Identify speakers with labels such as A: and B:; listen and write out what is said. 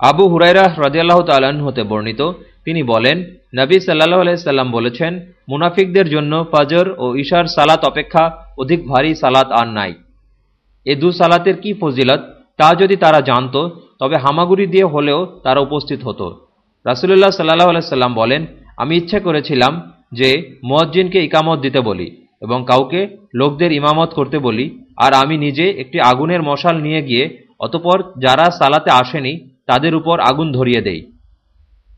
A: আবু হুরাইরাহ রাজিয়াল্লাহ তাল্লাহ্ন হতে বর্ণিত। তিনি বলেন, নবী সাল্লাহ আলাইসাল্লাম বলেছেন, মুনাফিকদের জন্য ফজর ও ঈশার সালাত অপেক্ষা অধিক ভারী সালাত আর নাই। এ দু সালাতের কি ফজিলত? তা যদি তারা জানত, তবে হামাগুড়ি দিয়ে হলেও তারা উপস্থিত হতো। রাসুলুল্লাহ সাল্লাহ আলাইসাল্লাম বলেন, আমি ইচ্ছা করেছিলাম যে মোয়াজ্জিনকে ইকামত দিতে বলি এবং কাউকে লোকদের ইমামত করতে বলি, আর আমি নিজে একটি আগুনের মশাল নিয়ে গিয়ে, অতপর যারা সালাতে আসেনি তাদের উপর আগুন ধরিয়ে দেই।